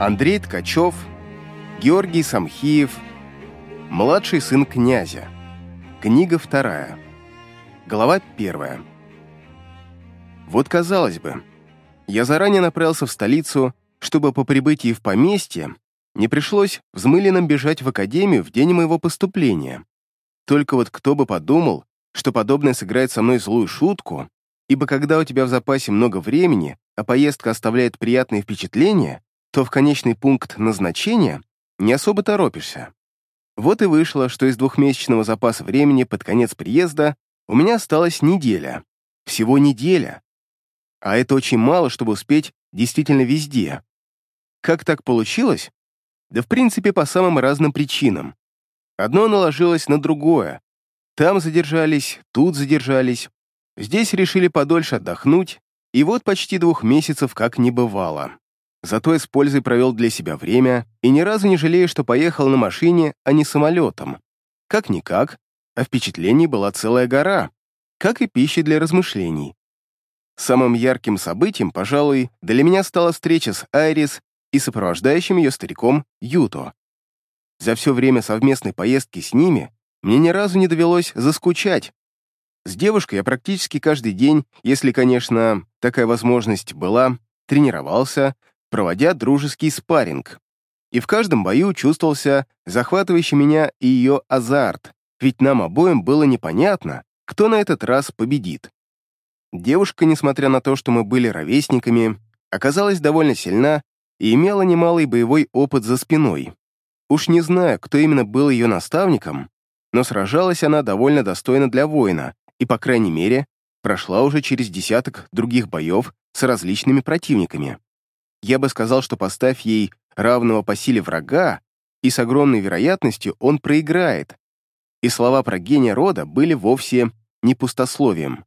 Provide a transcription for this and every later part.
Андрей Ткачев, Георгий Самхиев, младший сын князя. Книга вторая. Глава первая. Вот казалось бы, я заранее направился в столицу, чтобы по прибытии в поместье не пришлось взмыленным бежать в академию в день моего поступления. Только вот кто бы подумал, что подобное сыграет со мной злую шутку, ибо когда у тебя в запасе много времени, а поездка оставляет приятные впечатления, то в конечный пункт назначения не особо торопишься. Вот и вышло, что из двухмесячного запаса времени под конец приезда у меня осталась неделя. Всего неделя. А это очень мало, чтобы успеть действительно везде. Как так получилось? Да в принципе по самым разным причинам. Одно наложилось на другое. Там задержались, тут задержались. Здесь решили подольше отдохнуть, и вот почти двух месяцев как не бывало. Зато я с пользой провел для себя время и ни разу не жалею, что поехал на машине, а не самолетом. Как-никак, а впечатлений была целая гора, как и пищи для размышлений. Самым ярким событием, пожалуй, для меня стала встреча с Айрис и сопровождающим ее стариком Юто. За все время совместной поездки с ними мне ни разу не довелось заскучать. С девушкой я практически каждый день, если, конечно, такая возможность была, тренировался, проводя дружеский спарринг. И в каждом бою чувствовался захватывающий меня и ее азарт, ведь нам обоим было непонятно, кто на этот раз победит. Девушка, несмотря на то, что мы были ровесниками, оказалась довольно сильна и имела немалый боевой опыт за спиной. Уж не знаю, кто именно был ее наставником, но сражалась она довольно достойно для воина и, по крайней мере, прошла уже через десяток других боев с различными противниками. Я бы сказал, что поставь ей равного по силе врага, и с огромной вероятностью он проиграет. И слова про гения рода были вовсе не пустословием.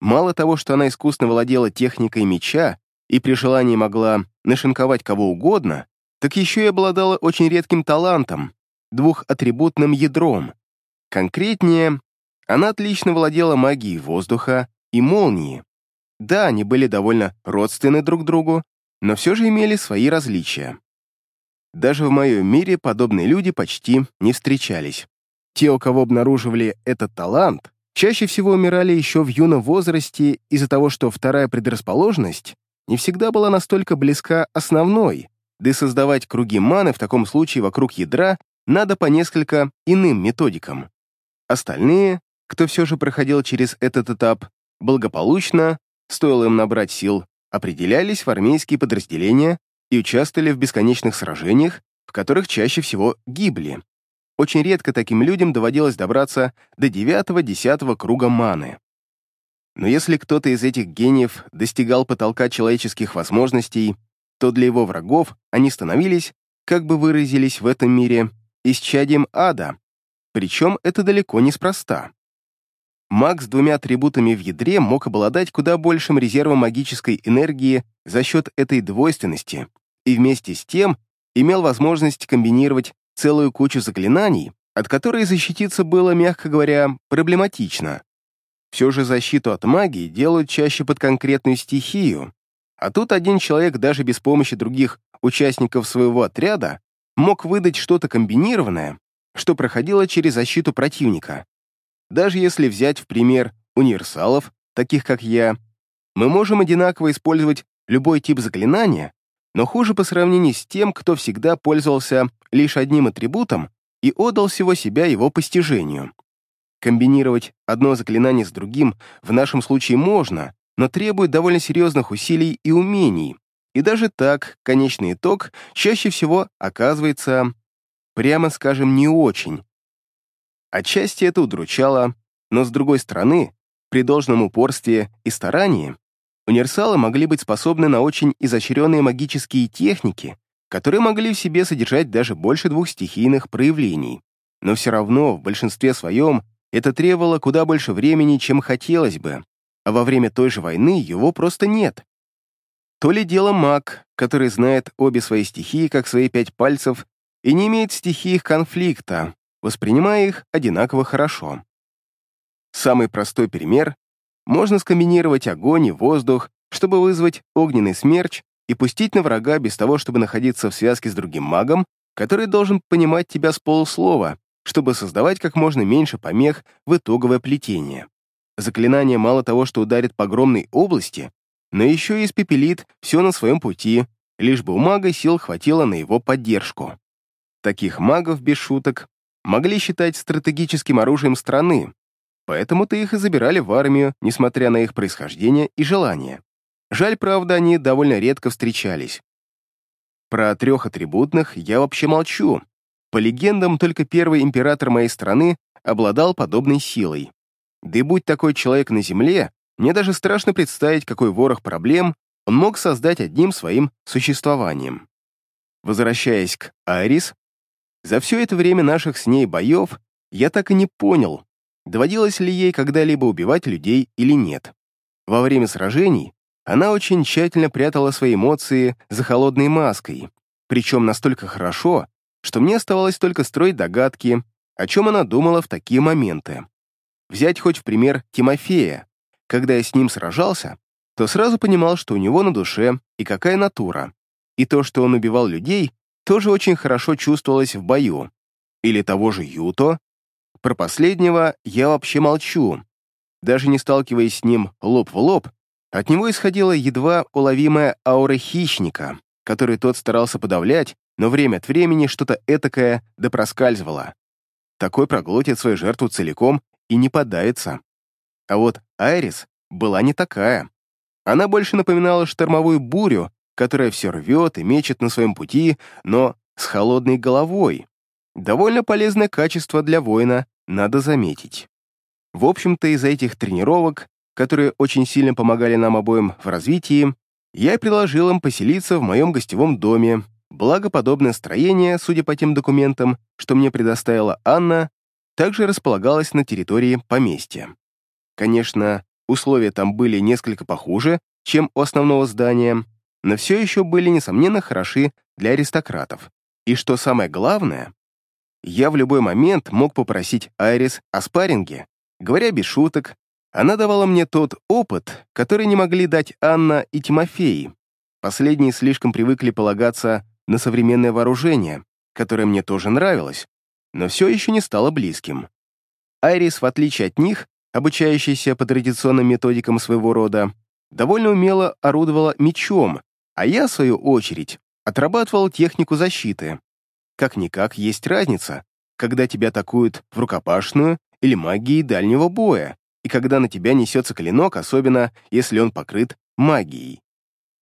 Мало того, что она искусно владела техникой меча и при желании могла нашинковать кого угодно, так еще и обладала очень редким талантом, двухатрибутным ядром. Конкретнее, она отлично владела магией воздуха и молнии. Да, они были довольно родственны друг другу, но все же имели свои различия. Даже в моем мире подобные люди почти не встречались. Те, у кого обнаруживали этот талант, чаще всего умирали еще в юном возрасте из-за того, что вторая предрасположенность не всегда была настолько близка основной, да и создавать круги маны в таком случае вокруг ядра надо по несколько иным методикам. Остальные, кто все же проходил через этот этап, благополучно, стоило им набрать сил, определялись в армейские подразделения и участвовали в бесконечных сражениях, в которых чаще всего гибли. Очень редко таким людям доводилось добраться до девятого-десятого круга маны. Но если кто-то из этих гениев достигал потолка человеческих возможностей, то для его врагов они становились, как бы выразились в этом мире, исчадием ада, причем это далеко неспроста. Маг с двумя атрибутами в ядре мог обладать куда большим резервом магической энергии за счет этой двойственности и вместе с тем имел возможность комбинировать целую кучу заклинаний, от которой защититься было, мягко говоря, проблематично. Все же защиту от магии делают чаще под конкретную стихию, а тут один человек даже без помощи других участников своего отряда мог выдать что-то комбинированное, что проходило через защиту противника. Даже если взять в пример универсалов, таких как я, мы можем одинаково использовать любой тип заклинания, но хуже по сравнению с тем, кто всегда пользовался лишь одним атрибутом и отдал всего себя его постижению. Комбинировать одно заклинание с другим в нашем случае можно, но требует довольно серьезных усилий и умений, и даже так конечный итог чаще всего оказывается, прямо скажем, не очень, Отчасти это удручало, но с другой стороны, при должном упорстве и старании, универсалы могли быть способны на очень изощренные магические техники, которые могли в себе содержать даже больше двух стихийных проявлений. Но все равно, в большинстве своем, это требовало куда больше времени, чем хотелось бы, а во время той же войны его просто нет. То ли дело маг, который знает обе свои стихии как свои пять пальцев и не имеет стихии их конфликта, воспринимая их одинаково хорошо. Самый простой пример — можно скомбинировать огонь и воздух, чтобы вызвать огненный смерч и пустить на врага без того, чтобы находиться в связке с другим магом, который должен понимать тебя с полуслова, чтобы создавать как можно меньше помех в итоговое плетение. Заклинание мало того, что ударит по огромной области, но еще и испепелит все на своем пути, лишь бы у мага сил хватило на его поддержку. Таких магов, без шуток, могли считать стратегическим оружием страны, поэтому-то их и забирали в армию, несмотря на их происхождение и желание. Жаль, правда, они довольно редко встречались. Про трех атрибутных я вообще молчу. По легендам, только первый император моей страны обладал подобной силой. Да и будь такой человек на земле, мне даже страшно представить, какой ворох проблем он мог создать одним своим существованием. Возвращаясь к Айрис, за все это время наших с ней боев я так и не понял, доводилось ли ей когда-либо убивать людей или нет. Во время сражений она очень тщательно прятала свои эмоции за холодной маской, причем настолько хорошо, что мне оставалось только строить догадки, о чем она думала в такие моменты. Взять хоть в пример Тимофея. Когда я с ним сражался, то сразу понимал, что у него на душе и какая натура. И то, что он убивал людей, тоже очень хорошо чувствовалось в бою. Или того же Юто. Про последнего я вообще молчу. Даже не сталкиваясь с ним лоб в лоб, от него исходила едва уловимая аура хищника, который тот старался подавлять, но время от времени что-то этакое да проскальзывало. Такой проглотит свою жертву целиком и не подается. А вот Айрис была не такая. Она больше напоминала штормовую бурю, которая все рвет и мечет на своем пути, но с холодной головой. Довольно полезное качество для воина, надо заметить. В общем-то, из-за этих тренировок которые очень сильно помогали нам обоим в развитии, я предложил им поселиться в моем гостевом доме, благо подобное строение, судя по тем документам, что мне предоставила Анна, также располагалось на территории поместья. Конечно, условия там были несколько похуже, чем у основного здания, но все еще были, несомненно, хороши для аристократов. И что самое главное, я в любой момент мог попросить Айрис о спарринге, говоря без шуток, она давала мне тот опыт, который не могли дать Анна и Тимофей. Последние слишком привыкли полагаться на современное вооружение, которое мне тоже нравилось, но все еще не стало близким. Айрис, в отличие от них, обучающийся по традиционным методикам своего рода, довольно умело орудовала мечом, а я, в свою очередь, отрабатывал технику защиты. Как-никак есть разница, когда тебя атакуют в рукопашную или магией дальнего боя, и когда на тебя несется клинок, особенно если он покрыт магией.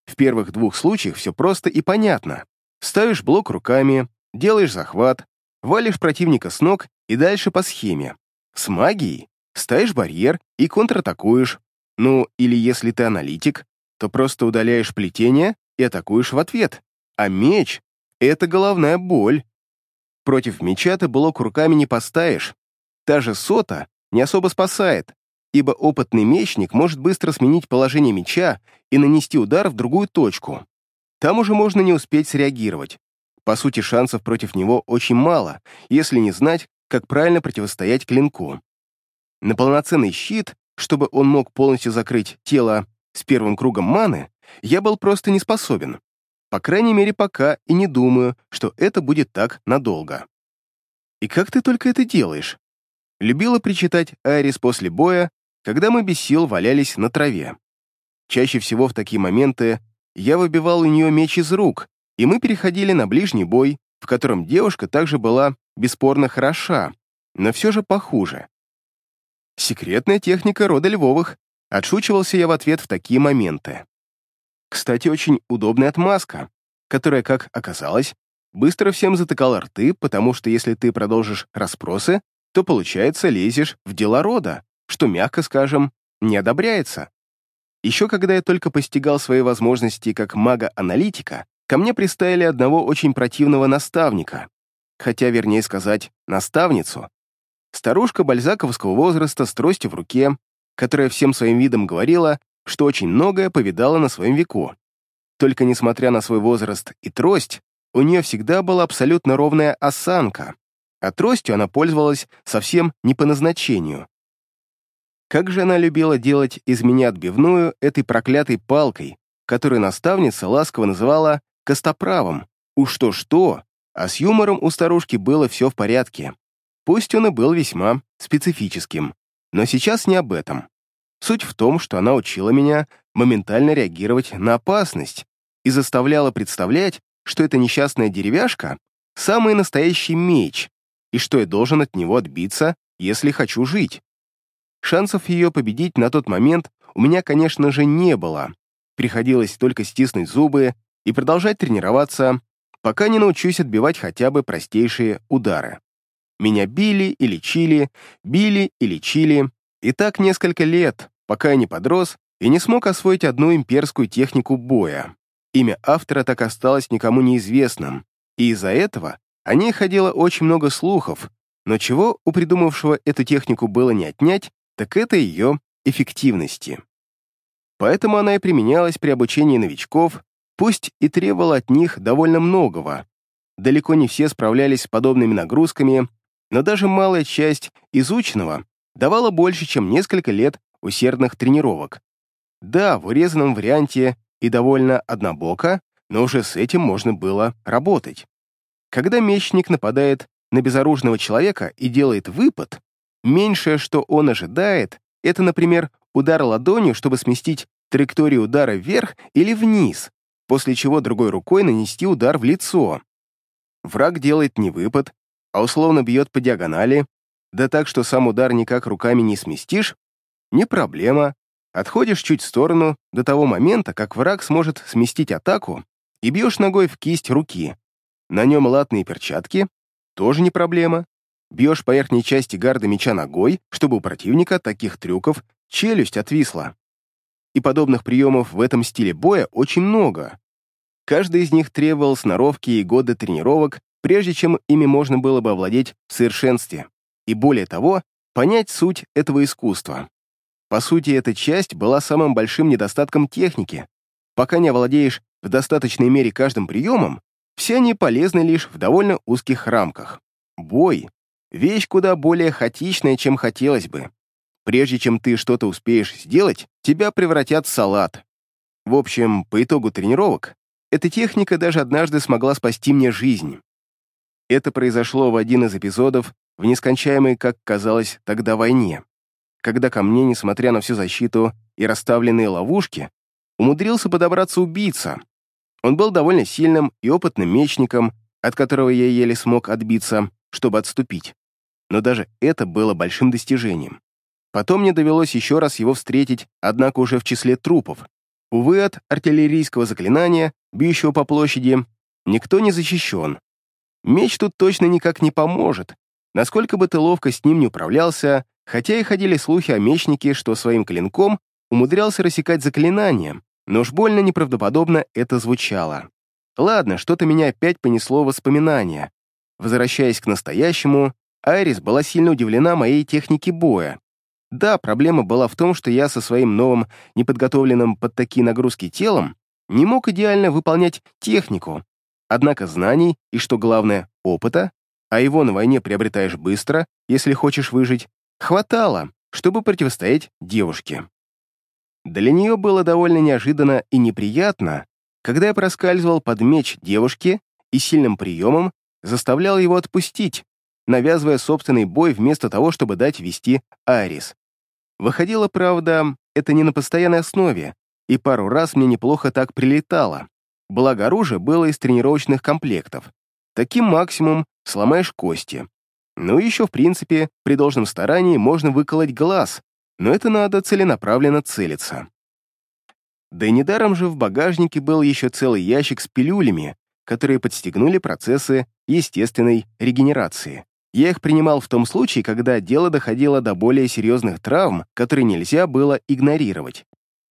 В первых двух случаях все просто и понятно. Ставишь блок руками, делаешь захват, валишь противника с ног и дальше по схеме. С магией ставишь барьер и контратакуешь. Ну, или если ты аналитик, то просто удаляешь плетение и атакуешь в ответ. А меч — это головная боль. Против меча ты блок руками не поставишь. Та же сота не особо спасает, ибо опытный мечник может быстро сменить положение меча и нанести удар в другую точку. Там уже можно не успеть среагировать. По сути, шансов против него очень мало, если не знать, как правильно противостоять клинку. На полноценный щит, чтобы он мог полностью закрыть тело с первым кругом маны, я был просто не способен. По крайней мере, пока и не думаю, что это будет так надолго. «И как ты только это делаешь?» Любила причитать Айрис после боя, когда мы без сил валялись на траве. Чаще всего в такие моменты я выбивал у нее меч из рук, и мы переходили на ближний бой, в котором девушка также была бесспорно хороша, но все же похуже. Секретная техника рода Львовых, отшучивался я в ответ в такие моменты. Кстати, очень удобная отмазка, которая, как оказалось, быстро всем затыкала рты, потому что если ты продолжишь расспросы, то, получается, лезешь в дела рода что, мягко скажем, не одобряется. Еще когда я только постигал свои возможности как мага-аналитика, ко мне приставили одного очень противного наставника, хотя, вернее сказать, наставницу. Старушка бальзаковского возраста с тростью в руке, которая всем своим видом говорила, что очень многое повидала на своем веку. Только несмотря на свой возраст и трость, у нее всегда была абсолютно ровная осанка, а тростью она пользовалась совсем не по назначению. Как же она любила делать из меня отбивную этой проклятой палкой, который наставница ласково называла «костоправом». Уж что-что, а с юмором у старушки было все в порядке. Пусть он и был весьма специфическим, но сейчас не об этом. Суть в том, что она учила меня моментально реагировать на опасность и заставляла представлять, что эта несчастная деревяшка — самый настоящий меч, и что я должен от него отбиться, если хочу жить. Шансов ее победить на тот момент у меня, конечно же, не было. Приходилось только стиснуть зубы и продолжать тренироваться, пока не научусь отбивать хотя бы простейшие удары. Меня били и лечили, били и лечили, и так несколько лет, пока я не подрос и не смог освоить одну имперскую технику боя. Имя автора так осталось никому неизвестным, и из-за этого о ней ходило очень много слухов, но чего у придумавшего эту технику было не отнять, так это ее эффективности. Поэтому она и применялась при обучении новичков, пусть и требовала от них довольно многого. Далеко не все справлялись с подобными нагрузками, но даже малая часть изученного давала больше, чем несколько лет усердных тренировок. Да, в урезанном варианте и довольно однобоко, но уже с этим можно было работать. Когда мечник нападает на безоружного человека и делает выпад, меньшее, что он ожидает, это, например, удар ладонью, чтобы сместить траекторию удара вверх или вниз, после чего другой рукой нанести удар в лицо. Враг делает не выпад, а условно бьет по диагонали, да так, что сам удар никак руками не сместишь, не проблема. Отходишь чуть в сторону до того момента, как враг сможет сместить атаку, и бьешь ногой в кисть руки. На нем латные перчатки, тоже не проблема. Бьешь по верхней части гарда меча ногой, чтобы у противника таких трюков челюсть отвисла. И подобных приемов в этом стиле боя очень много. Каждый из них требовал сноровки и годы тренировок, прежде чем ими можно было бы овладеть в совершенстве. И более того, понять суть этого искусства. По сути, эта часть была самым большим недостатком техники. Пока не овладеешь в достаточной мере каждым приемом, все они полезны лишь в довольно узких рамках. Бой — вещь куда более хаотичная, чем хотелось бы. Прежде чем ты что-то успеешь сделать, тебя превратят в салат. В общем, по итогу тренировок, эта техника даже однажды смогла спасти мне жизнь. Это произошло в один из эпизодов в нескончаемой, как казалось, тогда войне когда ко мне, несмотря на всю защиту и расставленные ловушки, умудрился подобраться убийца. Он был довольно сильным и опытным мечником, от которого я еле смог отбиться, чтобы отступить. Но даже это было большим достижением. Потом мне довелось еще раз его встретить, однако уже в числе трупов. Увы, от артиллерийского заклинания, бьющего по площади, никто не защищен. Меч тут точно никак не поможет. Насколько бы ты ловко с ним не управлялся, Хотя и ходили слухи о мечнике, что своим клинком умудрялся рассекать заклинания, но уж больно неправдоподобно это звучало. Ладно, что-то меня опять понесло воспоминания. Возвращаясь к настоящему, Айрис была сильно удивлена моей технике боя. Да, проблема была в том, что я со своим новым, неподготовленным под такие нагрузки телом не мог идеально выполнять технику. Однако знаний и, что главное, опыта, а его на войне приобретаешь быстро, если хочешь выжить, Хватало, чтобы противостоять девушке. Для нее было довольно неожиданно и неприятно, когда я проскальзывал под меч девушки и сильным приемом заставлял его отпустить, навязывая собственный бой вместо того, чтобы дать вести Арис. Выходило, правда, это не на постоянной основе, и пару раз мне неплохо так прилетало. Благо оружие было из тренировочных комплектов. Таким максимум сломаешь кости. Ну и еще, в принципе, при должном старании можно выколоть глаз, но это надо целенаправленно целиться. Да и недаром же в багажнике был еще целый ящик с пилюлями, которые подстегнули процессы естественной регенерации. Я их принимал в том случае, когда дело доходило до более серьезных травм, которые нельзя было игнорировать.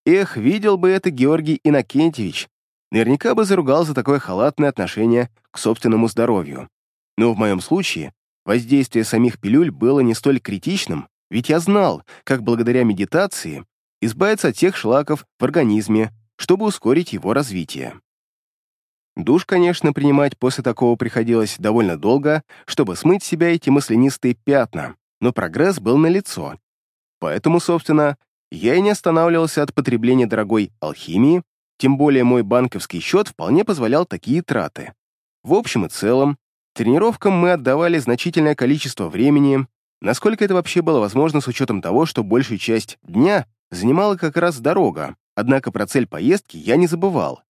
Эх, видел бы это Георгий Иннокентьевич, наверняка бы заругал за такое халатное отношение к собственному здоровью. Но в моем случае Воздействие самих пилюль было не столь критичным, ведь я знал, как благодаря медитации избавиться от тех шлаков в организме, чтобы ускорить его развитие. Душ, конечно, принимать после такого приходилось довольно долго, чтобы смыть себя эти маслянистые пятна, но прогресс был налицо. Поэтому, собственно, я и не останавливался от потребления дорогой алхимии, тем более мой банковский счет вполне позволял такие траты. В общем и целом, тренировкам мы отдавали значительное количество времени, насколько это вообще было возможно с учетом того, что большую часть дня занимала как раз дорога, однако про цель поездки я не забывал.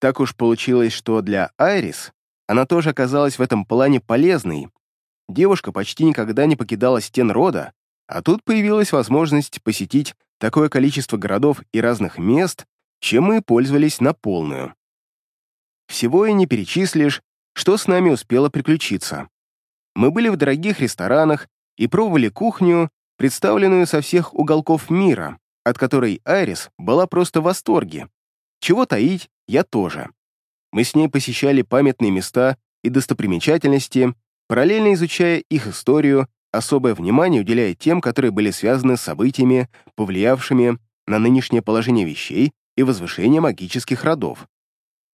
Так уж получилось, что для Айрис она тоже оказалась в этом плане полезной. Девушка почти никогда не покидала стен рода, а тут появилась возможность посетить такое количество городов и разных мест, чем мы пользовались на полную. Всего и не перечислишь, что с нами успело приключиться. Мы были в дорогих ресторанах и пробовали кухню, представленную со всех уголков мира, от которой Айрис была просто в восторге. Чего таить, я тоже. Мы с ней посещали памятные места и достопримечательности, параллельно изучая их историю, особое внимание уделяя тем, которые были связаны с событиями, повлиявшими на нынешнее положение вещей и возвышение магических родов.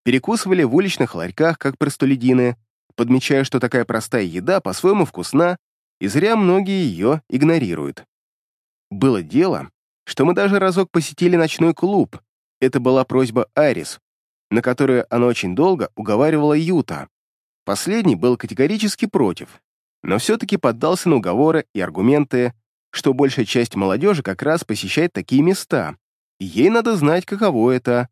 Перекусывали в уличных ларьках, как простолюдины, подмечая, что такая простая еда по-своему вкусна, и зря многие ее игнорируют. Было дело, что мы даже разок посетили ночной клуб. Это была просьба Арис, на которую она очень долго уговаривала Юта. Последний был категорически против, но все-таки поддался на уговоры и аргументы, что большая часть молодежи как раз посещает такие места, ей надо знать, каково это.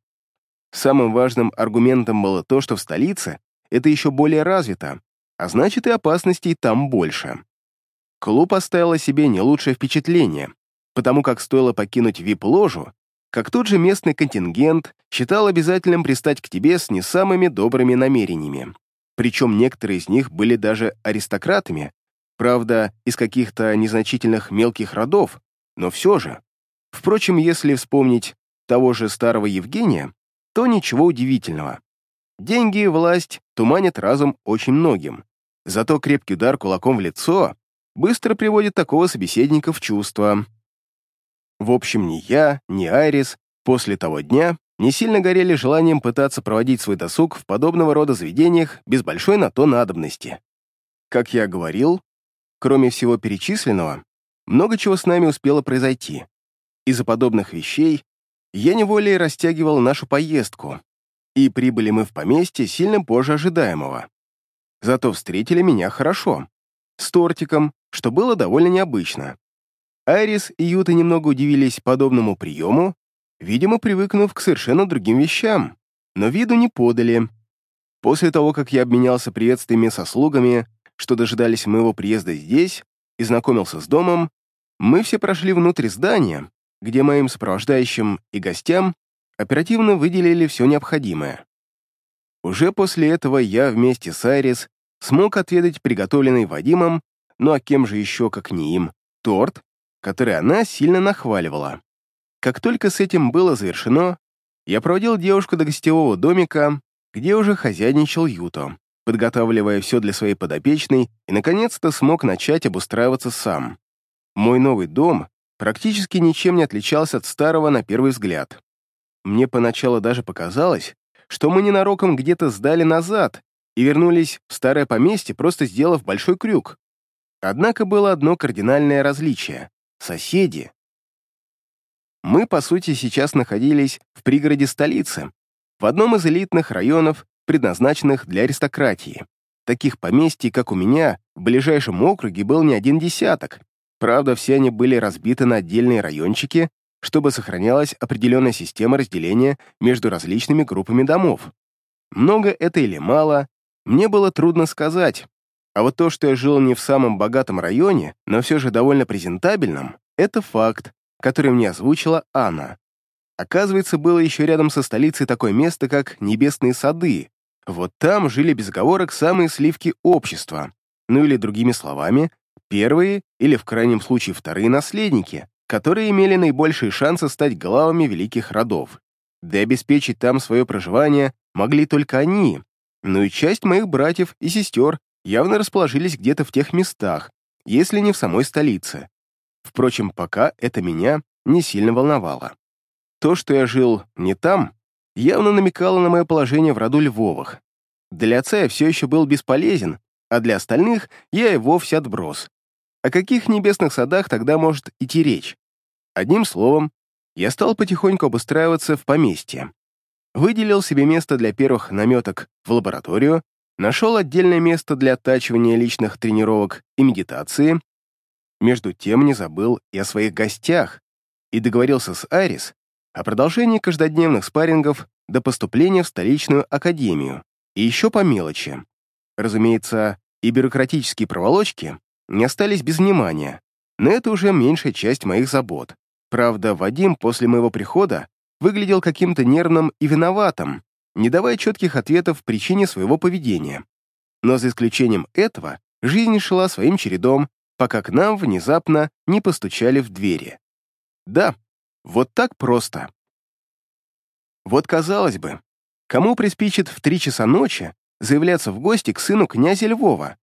Самым важным аргументом было то, что в столице это еще более развито, а значит и опасностей там больше. Клуб оставил себе не лучшее впечатление, потому как стоило покинуть вип-ложу, как тот же местный контингент считал обязательным пристать к тебе с не самыми добрыми намерениями. Причем некоторые из них были даже аристократами, правда, из каких-то незначительных мелких родов, но все же. Впрочем, если вспомнить того же старого Евгения, то ничего удивительного. Деньги и власть туманят разум очень многим. Зато крепкий удар кулаком в лицо быстро приводит такого собеседника в чувство. В общем, ни я, ни Айрис после того дня не сильно горели желанием пытаться проводить свой досуг в подобного рода заведениях без большой на то надобности. Как я говорил, кроме всего перечисленного, много чего с нами успело произойти. Из-за подобных вещей я неволей растягивал нашу поездку, и прибыли мы в поместье сильно позже ожидаемого. Зато встретили меня хорошо, с тортиком, что было довольно необычно. Айрис и Юта немного удивились подобному приему, видимо, привыкнув к совершенно другим вещам, но виду не подали. После того, как я обменялся приветствиями со слугами, что дожидались моего приезда здесь, и знакомился с домом, мы все прошли внутрь здания, где моим сопровождающим и гостям оперативно выделили все необходимое. Уже после этого я вместе с Айрис смог отведать приготовленный Вадимом, ну а кем же еще, как не им, торт, который она сильно нахваливала. Как только с этим было завершено, я проводил девушку до гостевого домика, где уже хозяйничал Юто, подготавливая все для своей подопечной и, наконец-то, смог начать обустраиваться сам. Мой новый дом практически ничем не отличался от старого на первый взгляд. Мне поначалу даже показалось, что мы ненароком где-то сдали назад и вернулись в старое поместье, просто сделав большой крюк. Однако было одно кардинальное различие — соседи. Мы, по сути, сейчас находились в пригороде столицы, в одном из элитных районов, предназначенных для аристократии. Таких поместий, как у меня, в ближайшем округе был не один десяток. Правда, все они были разбиты на отдельные райончики, чтобы сохранялась определенная система разделения между различными группами домов. Много это или мало, мне было трудно сказать. А вот то, что я жил не в самом богатом районе, но все же довольно презентабельном, это факт, который мне озвучила Анна. Оказывается, было еще рядом со столицей такое место, как Небесные сады. Вот там жили без оговорок самые сливки общества. Ну или другими словами, первые или в крайнем случае вторые наследники, которые имели наибольшие шансы стать главами великих родов. Да обеспечить там свое проживание могли только они, но и часть моих братьев и сестер явно расположились где-то в тех местах, если не в самой столице. Впрочем, пока это меня не сильно волновало. То, что я жил не там, явно намекало на мое положение в роду Львовых. Для отца я все еще был бесполезен, а для остальных я и вовсе отброс. О каких небесных садах тогда может идти речь? Одним словом, я стал потихоньку обустраиваться в поместье. выделил себе место для первых наметок в лабораторию, нашел отдельное место для оттачивания личных тренировок и медитации, между тем не забыл и о своих гостях и договорился с Арис о продолжении каждодневных спаррингов до поступления в столичную академию, и еще по мелочи. Разумеется, и бюрократические проволочки не остались без внимания, но это уже меньшая часть моих забот. Правда, Вадим после моего прихода выглядел каким-то нервным и виноватым, не давая четких ответов причине своего поведения. Но за исключением этого, жизнь шла своим чередом, пока к нам внезапно не постучали в двери. Да, вот так просто. Вот казалось бы, кому приспичит в три часа ночи заявляться в гости к сыну князя Львова?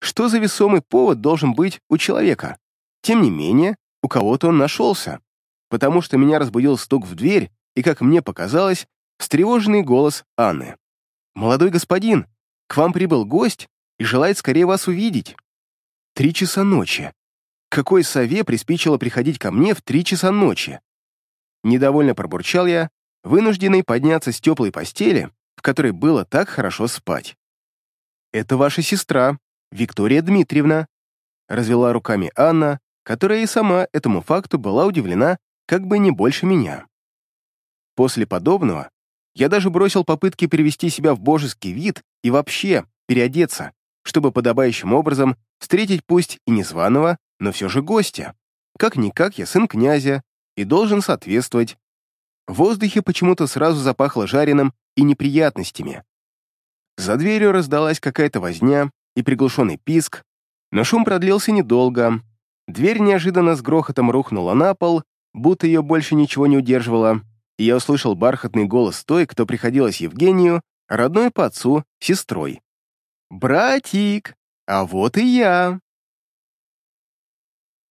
Что за весомый повод должен быть у человека? Тем не менее, у кого-то он нашелся, потому что меня разбудил стук в дверь и, как мне показалось, встревоженный голос Анны. «Молодой господин, к вам прибыл гость и желает скорее вас увидеть». Три часа ночи. Какой сове приспичило приходить ко мне в три часа ночи? Недовольно пробурчал я, вынужденный подняться с теплой постели, в которой было так хорошо спать. «Это ваша сестра, Виктория Дмитриевна», развела руками Анна, которая и сама этому факту была удивлена как бы не больше меня. После подобного я даже бросил попытки привести себя в божеский вид и вообще переодеться, чтобы подобающим образом встретить пусть и незваного, но все же гостя. Как-никак я сын князя и должен соответствовать. В воздухе почему-то сразу запахло жареным и неприятностями. За дверью раздалась какая-то возня и приглушенный писк, но шум продлился недолго. Дверь неожиданно с грохотом рухнула на пол, будто ее больше ничего не удерживало, и я услышал бархатный голос той, кто приходилось Евгению, родной по отцу, сестрой. «Братик, а вот и я!»